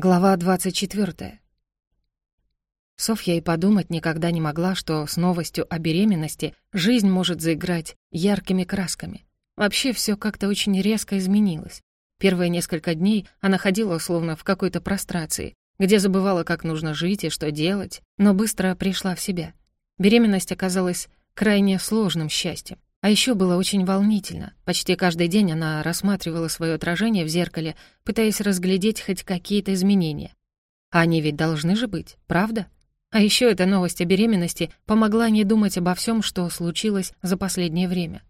Глава 24. Софья и подумать никогда не могла, что с новостью о беременности жизнь может заиграть яркими красками. Вообще все как-то очень резко изменилось. Первые несколько дней она ходила словно в какой-то прострации, где забывала, как нужно жить и что делать, но быстро пришла в себя. Беременность оказалась крайне сложным счастьем. А еще было очень волнительно. Почти каждый день она рассматривала свое отражение в зеркале, пытаясь разглядеть хоть какие-то изменения. А они ведь должны же быть, правда? А еще эта новость о беременности помогла не думать обо всем, что случилось за последнее время.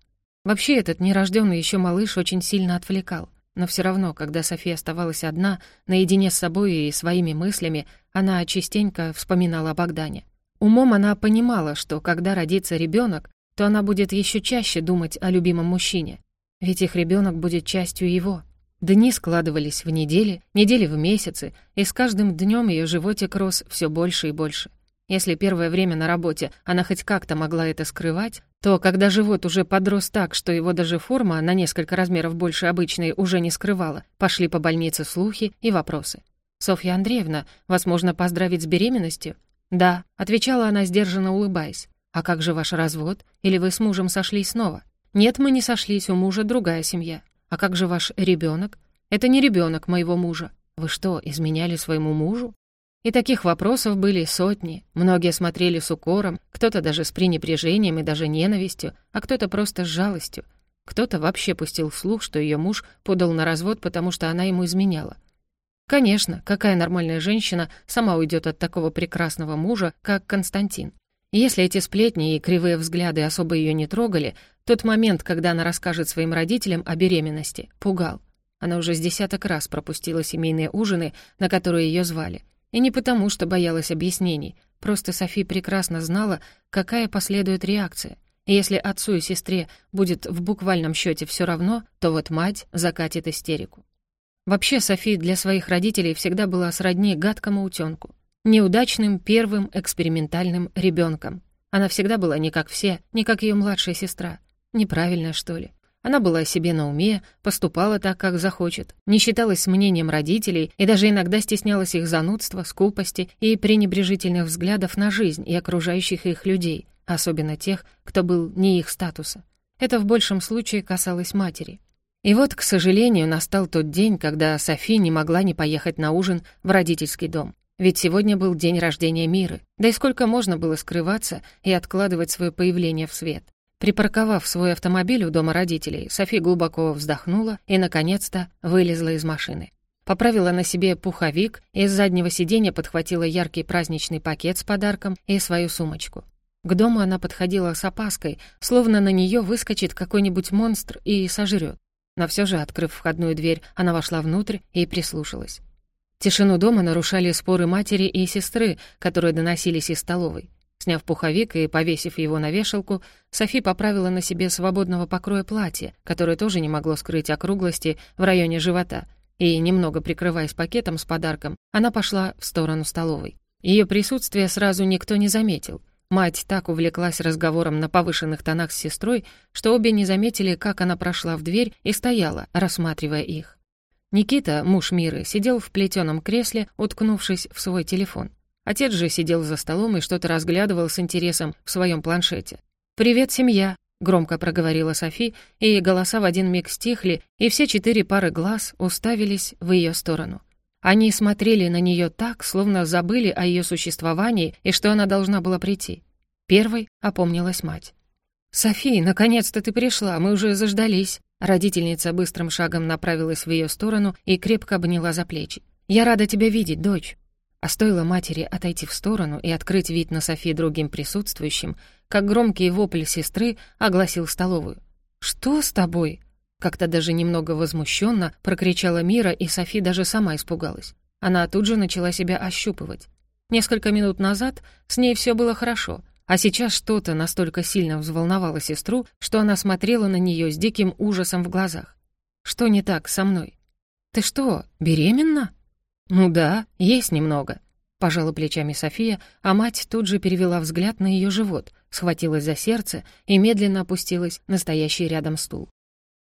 Вообще этот нерожденный еще малыш очень сильно отвлекал. Но все равно, когда София оставалась одна, наедине с собой и своими мыслями, она частенько вспоминала о Богдане. Умом она понимала, что когда родится ребенок, то она будет еще чаще думать о любимом мужчине. Ведь их ребенок будет частью его. Дни складывались в недели, недели в месяцы, и с каждым днем ее животик рос все больше и больше. Если первое время на работе она хоть как-то могла это скрывать, то когда живот уже подрос так, что его даже форма на несколько размеров больше обычной уже не скрывала, пошли по больнице слухи и вопросы. «Софья Андреевна, вас можно поздравить с беременностью?» «Да», — отвечала она, сдержанно улыбаясь. «А как же ваш развод? Или вы с мужем сошлись снова?» «Нет, мы не сошлись, у мужа другая семья. А как же ваш ребенок? Это не ребенок моего мужа. Вы что, изменяли своему мужу?» И таких вопросов были сотни. Многие смотрели с укором, кто-то даже с пренебрежением и даже ненавистью, а кто-то просто с жалостью. Кто-то вообще пустил вслух, что ее муж подал на развод, потому что она ему изменяла. Конечно, какая нормальная женщина сама уйдет от такого прекрасного мужа, как Константин? Если эти сплетни и кривые взгляды особо ее не трогали, тот момент, когда она расскажет своим родителям о беременности, пугал. Она уже с десяток раз пропустила семейные ужины, на которые ее звали. И не потому, что боялась объяснений, просто Софи прекрасно знала, какая последует реакция. И если отцу и сестре будет в буквальном счете все равно, то вот мать закатит истерику. Вообще Софи для своих родителей всегда была сродни гадкому утенку неудачным первым экспериментальным ребенком. Она всегда была не как все, не как ее младшая сестра. Неправильно, что ли? Она была себе на уме, поступала так, как захочет, не считалась мнением родителей и даже иногда стеснялась их занудства, скупости и пренебрежительных взглядов на жизнь и окружающих их людей, особенно тех, кто был не их статуса. Это в большем случае касалось матери. И вот, к сожалению, настал тот день, когда Софи не могла не поехать на ужин в родительский дом. Ведь сегодня был день рождения Миры, да и сколько можно было скрываться и откладывать свое появление в свет. Припарковав свой автомобиль у дома родителей, Софи глубоко вздохнула и, наконец-то, вылезла из машины. Поправила на себе пуховик и с заднего сиденья подхватила яркий праздничный пакет с подарком и свою сумочку. К дому она подходила с опаской, словно на нее выскочит какой-нибудь монстр и сожрет. Но все же, открыв входную дверь, она вошла внутрь и прислушалась. Тишину дома нарушали споры матери и сестры, которые доносились из столовой. Сняв пуховик и повесив его на вешалку, Софи поправила на себе свободного покроя платье, которое тоже не могло скрыть округлости в районе живота, и, немного прикрываясь пакетом с подарком, она пошла в сторону столовой. Ее присутствие сразу никто не заметил. Мать так увлеклась разговором на повышенных тонах с сестрой, что обе не заметили, как она прошла в дверь и стояла, рассматривая их. Никита, муж Миры, сидел в плетеном кресле, уткнувшись в свой телефон. Отец же сидел за столом и что-то разглядывал с интересом в своем планшете. «Привет, семья!» — громко проговорила Софи, и голоса в один миг стихли, и все четыре пары глаз уставились в ее сторону. Они смотрели на нее так, словно забыли о ее существовании и что она должна была прийти. Первой опомнилась мать. «Софи, наконец-то ты пришла, мы уже заждались!» Родительница быстрым шагом направилась в ее сторону и крепко обняла за плечи. «Я рада тебя видеть, дочь». А стоило матери отойти в сторону и открыть вид на Софи другим присутствующим, как громкий вопль сестры огласил столовую. «Что с тобой?» Как-то даже немного возмущенно прокричала Мира, и Софи даже сама испугалась. Она тут же начала себя ощупывать. Несколько минут назад с ней все было хорошо, а сейчас что-то настолько сильно взволновало сестру, что она смотрела на нее с диким ужасом в глазах. «Что не так со мной?» «Ты что, беременна?» «Ну да, есть немного», — пожала плечами София, а мать тут же перевела взгляд на ее живот, схватилась за сердце и медленно опустилась на стоящий рядом стул.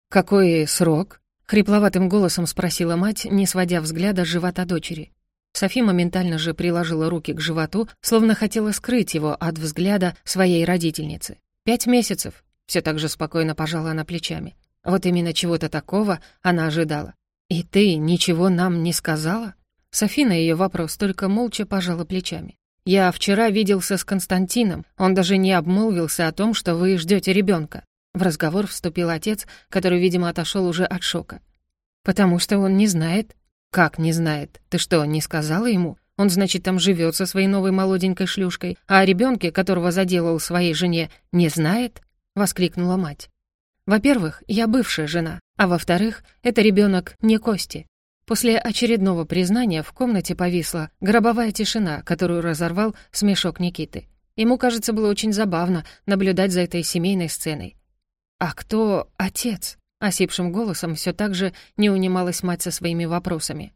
«Какой срок?» — хрипловатым голосом спросила мать, не сводя взгляда с живота дочери. Софи моментально же приложила руки к животу, словно хотела скрыть его от взгляда своей родительницы. «Пять месяцев», — все так же спокойно пожала она плечами. Вот именно чего-то такого она ожидала. «И ты ничего нам не сказала?» Софи на ее вопрос только молча пожала плечами. «Я вчера виделся с Константином, он даже не обмолвился о том, что вы ждете ребенка. В разговор вступил отец, который, видимо, отошел уже от шока. «Потому что он не знает». «Как не знает? Ты что, не сказала ему? Он, значит, там живет со своей новой молоденькой шлюшкой, а о ребенке, которого заделал своей жене, не знает?» — воскликнула мать. «Во-первых, я бывшая жена, а во-вторых, это ребенок не Кости». После очередного признания в комнате повисла гробовая тишина, которую разорвал смешок Никиты. Ему, кажется, было очень забавно наблюдать за этой семейной сценой. «А кто отец?» — осипшим голосом все так же не унималась мать со своими вопросами.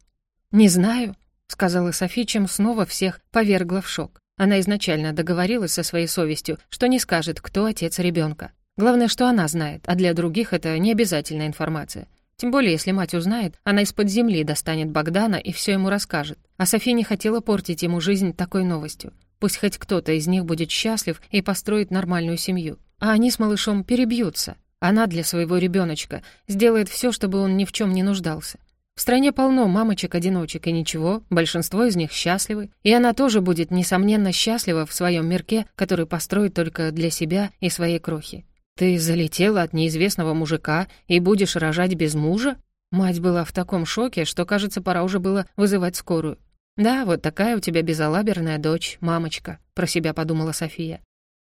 «Не знаю», — сказала Софи, чем снова всех повергла в шок. Она изначально договорилась со своей совестью, что не скажет, кто отец ребенка. Главное, что она знает, а для других это не обязательная информация. Тем более, если мать узнает, она из-под земли достанет Богдана и все ему расскажет. А Софи не хотела портить ему жизнь такой новостью. Пусть хоть кто-то из них будет счастлив и построит нормальную семью а они с малышом перебьются. Она для своего ребеночка сделает все, чтобы он ни в чем не нуждался. В стране полно мамочек-одиночек, и ничего, большинство из них счастливы, и она тоже будет, несомненно, счастлива в своем мирке, который построит только для себя и своей крохи. «Ты залетела от неизвестного мужика и будешь рожать без мужа?» Мать была в таком шоке, что, кажется, пора уже было вызывать скорую. «Да, вот такая у тебя безалаберная дочь, мамочка», — про себя подумала София.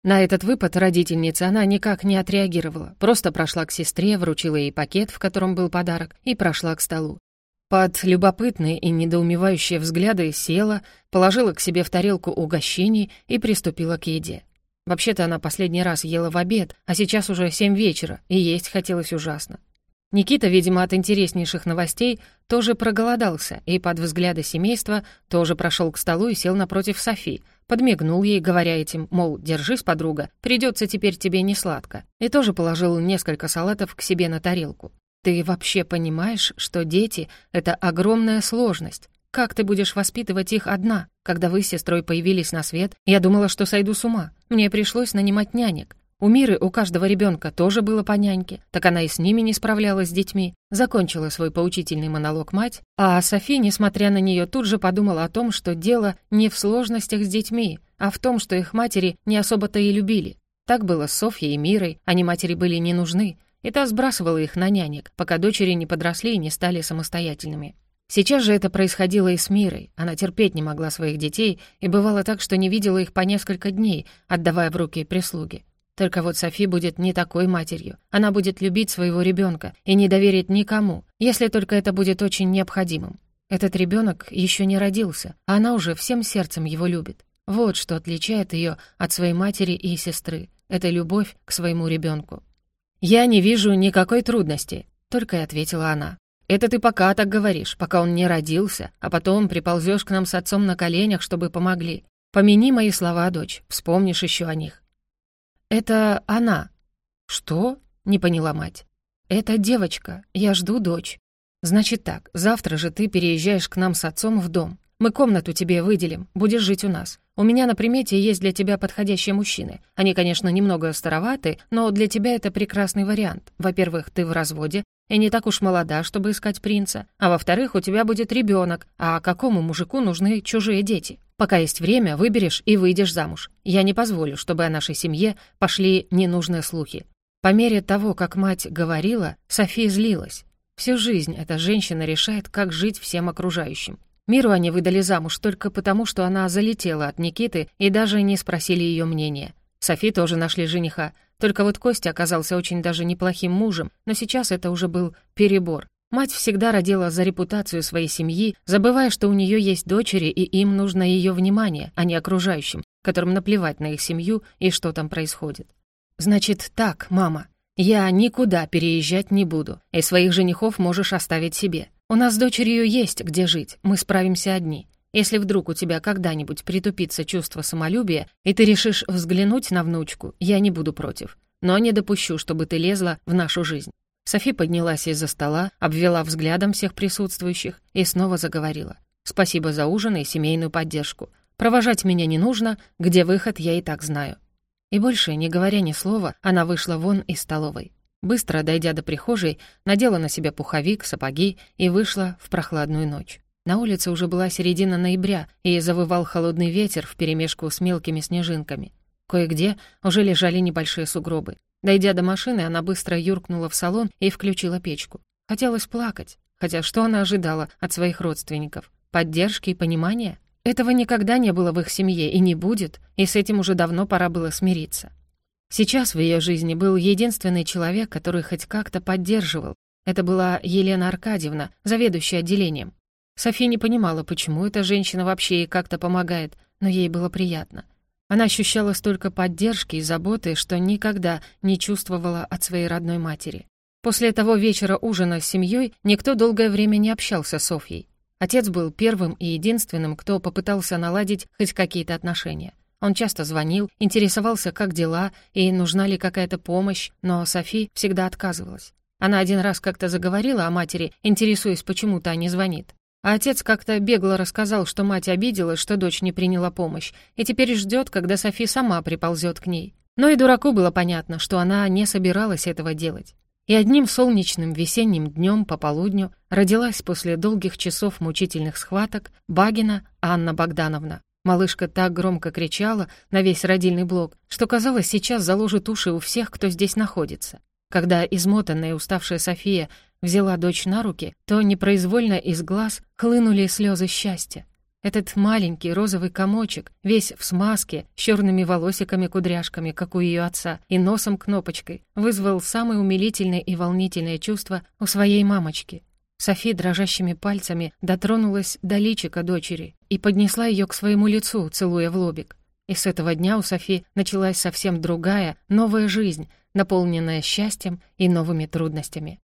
На этот выпад родительница она никак не отреагировала, просто прошла к сестре, вручила ей пакет, в котором был подарок, и прошла к столу. Под любопытные и недоумевающие взгляды села, положила к себе в тарелку угощений и приступила к еде. Вообще-то она последний раз ела в обед, а сейчас уже семь вечера, и есть хотелось ужасно. Никита, видимо, от интереснейших новостей тоже проголодался и под взгляды семейства тоже прошел к столу и сел напротив Софи, подмигнул ей, говоря этим, мол, держись, подруга, придется теперь тебе не сладко, и тоже положил несколько салатов к себе на тарелку. Ты вообще понимаешь, что дети — это огромная сложность? Как ты будешь воспитывать их одна? Когда вы с сестрой появились на свет, я думала, что сойду с ума. Мне пришлось нанимать нянек. У Миры у каждого ребенка тоже было по няньке, так она и с ними не справлялась с детьми. Закончила свой поучительный монолог мать, а Софи, несмотря на нее, тут же подумала о том, что дело не в сложностях с детьми, а в том, что их матери не особо-то и любили. Так было с Софьей и Мирой, они матери были не нужны, и та сбрасывала их на нянек, пока дочери не подросли и не стали самостоятельными. Сейчас же это происходило и с Мирой. Она терпеть не могла своих детей, и бывало так, что не видела их по несколько дней, отдавая в руки прислуги. Только вот Софи будет не такой матерью. Она будет любить своего ребенка и не доверить никому, если только это будет очень необходимым. Этот ребенок еще не родился, а она уже всем сердцем его любит. Вот что отличает ее от своей матери и сестры. Это любовь к своему ребенку. «Я не вижу никакой трудности», — только и ответила она. «Это ты пока так говоришь, пока он не родился, а потом приползешь к нам с отцом на коленях, чтобы помогли. Помяни мои слова, дочь, вспомнишь еще о них. «Это она». «Что?» — не поняла мать. «Это девочка. Я жду дочь». «Значит так, завтра же ты переезжаешь к нам с отцом в дом. Мы комнату тебе выделим, будешь жить у нас. У меня на примете есть для тебя подходящие мужчины. Они, конечно, немного староваты, но для тебя это прекрасный вариант. Во-первых, ты в разводе и не так уж молода, чтобы искать принца. А во-вторых, у тебя будет ребенок. А какому мужику нужны чужие дети? Пока есть время, выберешь и выйдешь замуж. Я не позволю, чтобы о нашей семье пошли ненужные слухи. По мере того, как мать говорила, София злилась. Всю жизнь эта женщина решает, как жить всем окружающим. Миру они выдали замуж только потому, что она залетела от Никиты и даже не спросили ее мнения. Софи тоже нашли жениха, только вот Костя оказался очень даже неплохим мужем, но сейчас это уже был перебор. Мать всегда родила за репутацию своей семьи, забывая, что у нее есть дочери, и им нужно ее внимание, а не окружающим, которым наплевать на их семью и что там происходит. «Значит так, мама, я никуда переезжать не буду, и своих женихов можешь оставить себе. У нас с дочерью есть где жить, мы справимся одни. Если вдруг у тебя когда-нибудь притупится чувство самолюбия, и ты решишь взглянуть на внучку, я не буду против. Но не допущу, чтобы ты лезла в нашу жизнь. Софи поднялась из-за стола, обвела взглядом всех присутствующих и снова заговорила. Спасибо за ужин и семейную поддержку. Провожать меня не нужно, где выход, я и так знаю». И больше, не говоря ни слова, она вышла вон из столовой. Быстро дойдя до прихожей, надела на себя пуховик, сапоги и вышла в прохладную ночь. На улице уже была середина ноября, и завывал холодный ветер вперемешку с мелкими снежинками. Кое-где уже лежали небольшие сугробы. Дойдя до машины, она быстро юркнула в салон и включила печку. Хотелось плакать, хотя что она ожидала от своих родственников? Поддержки и понимания? Этого никогда не было в их семье и не будет, и с этим уже давно пора было смириться. Сейчас в ее жизни был единственный человек, который хоть как-то поддерживал. Это была Елена Аркадьевна, заведующая отделением. София не понимала, почему эта женщина вообще ей как-то помогает, но ей было приятно. Она ощущала столько поддержки и заботы, что никогда не чувствовала от своей родной матери. После того вечера ужина с семьей никто долгое время не общался с Софьей. Отец был первым и единственным, кто попытался наладить хоть какие-то отношения. Он часто звонил, интересовался, как дела и нужна ли какая-то помощь, но Софи всегда отказывалась. Она один раз как-то заговорила о матери, интересуясь, почему та не звонит. А отец как-то бегло рассказал, что мать обиделась, что дочь не приняла помощь, и теперь ждет, когда Софи сама приползет к ней. Но и дураку было понятно, что она не собиралась этого делать. И одним солнечным весенним днем по полудню родилась после долгих часов мучительных схваток Багина Анна Богдановна. Малышка так громко кричала на весь родильный блок, что, казалось, сейчас заложит уши у всех, кто здесь находится. Когда измотанная и уставшая София взяла дочь на руки, то непроизвольно из глаз хлынули слезы счастья. Этот маленький розовый комочек, весь в смазке, с черными волосиками-кудряшками, как у ее отца, и носом-кнопочкой, вызвал самое умилительное и волнительное чувство у своей мамочки. Софи дрожащими пальцами дотронулась до личика дочери и поднесла ее к своему лицу, целуя в лобик. И с этого дня у Софи началась совсем другая, новая жизнь, наполненная счастьем и новыми трудностями.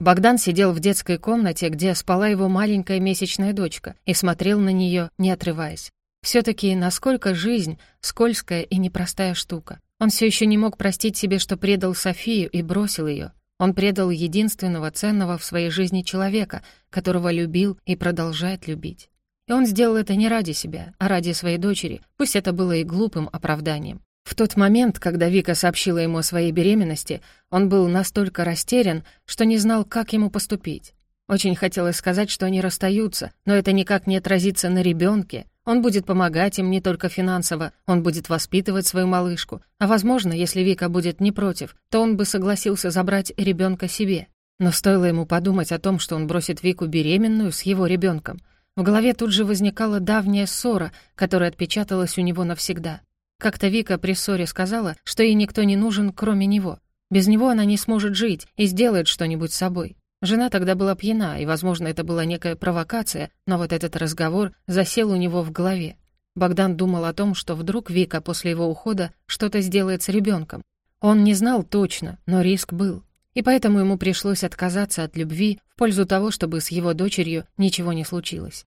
Богдан сидел в детской комнате, где спала его маленькая месячная дочка, и смотрел на нее, не отрываясь. все таки насколько жизнь — скользкая и непростая штука. Он все еще не мог простить себе, что предал Софию и бросил ее. Он предал единственного ценного в своей жизни человека, которого любил и продолжает любить. И он сделал это не ради себя, а ради своей дочери, пусть это было и глупым оправданием. В тот момент, когда Вика сообщила ему о своей беременности, он был настолько растерян, что не знал, как ему поступить. Очень хотелось сказать, что они расстаются, но это никак не отразится на ребенке. Он будет помогать им не только финансово, он будет воспитывать свою малышку. А возможно, если Вика будет не против, то он бы согласился забрать ребенка себе. Но стоило ему подумать о том, что он бросит Вику беременную с его ребенком, в голове тут же возникала давняя ссора, которая отпечаталась у него навсегда. Как-то Вика при ссоре сказала, что ей никто не нужен, кроме него. Без него она не сможет жить и сделает что-нибудь с собой. Жена тогда была пьяна, и, возможно, это была некая провокация, но вот этот разговор засел у него в голове. Богдан думал о том, что вдруг Вика после его ухода что-то сделает с ребенком. Он не знал точно, но риск был. И поэтому ему пришлось отказаться от любви в пользу того, чтобы с его дочерью ничего не случилось.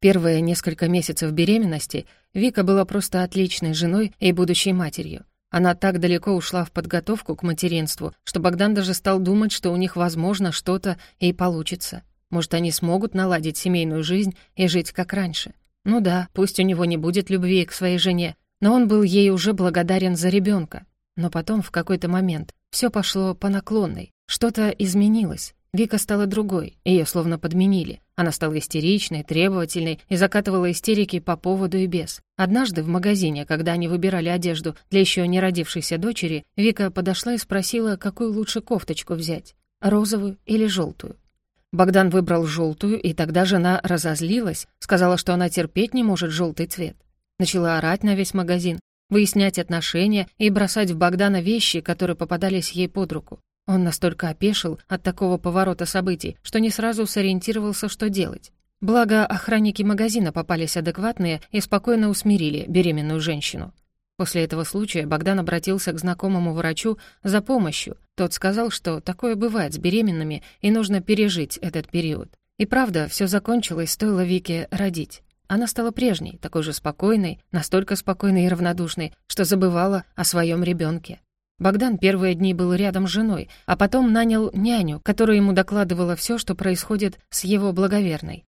Первые несколько месяцев беременности Вика была просто отличной женой и будущей матерью. Она так далеко ушла в подготовку к материнству, что Богдан даже стал думать, что у них, возможно, что-то и получится. Может, они смогут наладить семейную жизнь и жить как раньше. Ну да, пусть у него не будет любви к своей жене, но он был ей уже благодарен за ребенка. Но потом, в какой-то момент, все пошло по наклонной. Что-то изменилось. Вика стала другой, ее словно подменили. Она стала истеричной, требовательной и закатывала истерики по поводу и без. Однажды в магазине, когда они выбирали одежду для еще не родившейся дочери, Вика подошла и спросила, какую лучше кофточку взять — розовую или желтую. Богдан выбрал желтую, и тогда жена разозлилась, сказала, что она терпеть не может желтый цвет. Начала орать на весь магазин, выяснять отношения и бросать в Богдана вещи, которые попадались ей под руку. Он настолько опешил от такого поворота событий, что не сразу сориентировался, что делать. Благо, охранники магазина попались адекватные и спокойно усмирили беременную женщину. После этого случая Богдан обратился к знакомому врачу за помощью. Тот сказал, что такое бывает с беременными и нужно пережить этот период. И правда, все закончилось, стоило Вике родить. Она стала прежней, такой же спокойной, настолько спокойной и равнодушной, что забывала о своем ребенке. Богдан первые дни был рядом с женой, а потом нанял няню, которая ему докладывала все, что происходит с его благоверной.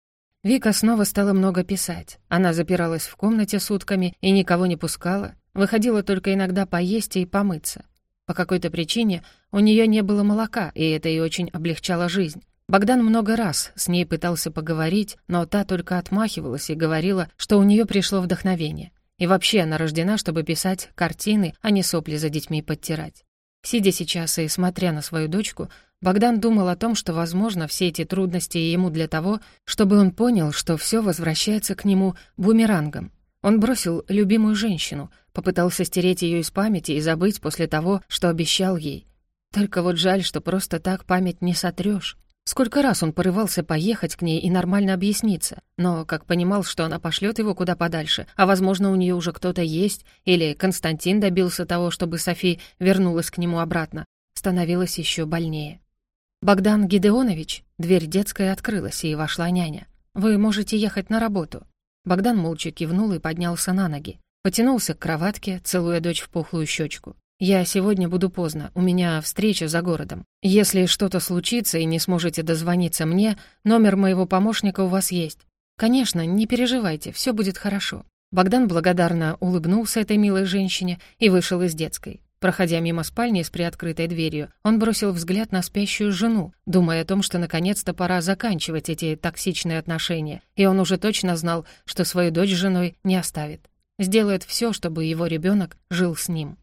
Вика снова стала много писать. Она запиралась в комнате сутками и никого не пускала, выходила только иногда поесть и помыться. По какой-то причине у нее не было молока, и это ей очень облегчало жизнь. Богдан много раз с ней пытался поговорить, но та только отмахивалась и говорила, что у нее пришло вдохновение. И вообще она рождена, чтобы писать картины, а не сопли за детьми подтирать. Сидя сейчас и смотря на свою дочку, Богдан думал о том, что, возможно, все эти трудности ему для того, чтобы он понял, что все возвращается к нему бумерангом. Он бросил любимую женщину, попытался стереть ее из памяти и забыть после того, что обещал ей. Только вот жаль, что просто так память не сотрешь. Сколько раз он порывался поехать к ней и нормально объясниться, но, как понимал, что она пошлет его куда подальше, а, возможно, у нее уже кто-то есть, или Константин добился того, чтобы Софи вернулась к нему обратно, становилось еще больнее. «Богдан Гидеонович?» Дверь детская открылась, и вошла няня. «Вы можете ехать на работу». Богдан молча кивнул и поднялся на ноги. Потянулся к кроватке, целуя дочь в пухлую щечку. «Я сегодня буду поздно, у меня встреча за городом. Если что-то случится и не сможете дозвониться мне, номер моего помощника у вас есть. Конечно, не переживайте, все будет хорошо». Богдан благодарно улыбнулся этой милой женщине и вышел из детской. Проходя мимо спальни с приоткрытой дверью, он бросил взгляд на спящую жену, думая о том, что наконец-то пора заканчивать эти токсичные отношения, и он уже точно знал, что свою дочь с женой не оставит. Сделает все, чтобы его ребенок жил с ним.